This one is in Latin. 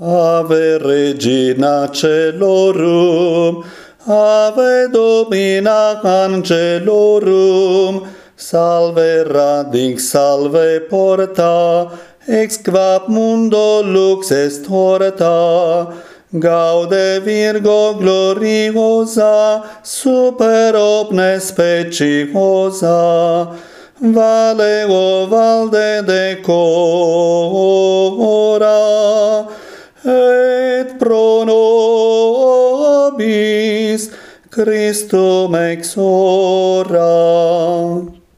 Ave Regina Celorum, Ave Domina Angelorum, Salve Radix, Salve Porta, Ex quap mundo lux est horta, Gaude Virgo gloriosa, Super opne speciosa, Vale o valde decora, et pro nobis Christum exora.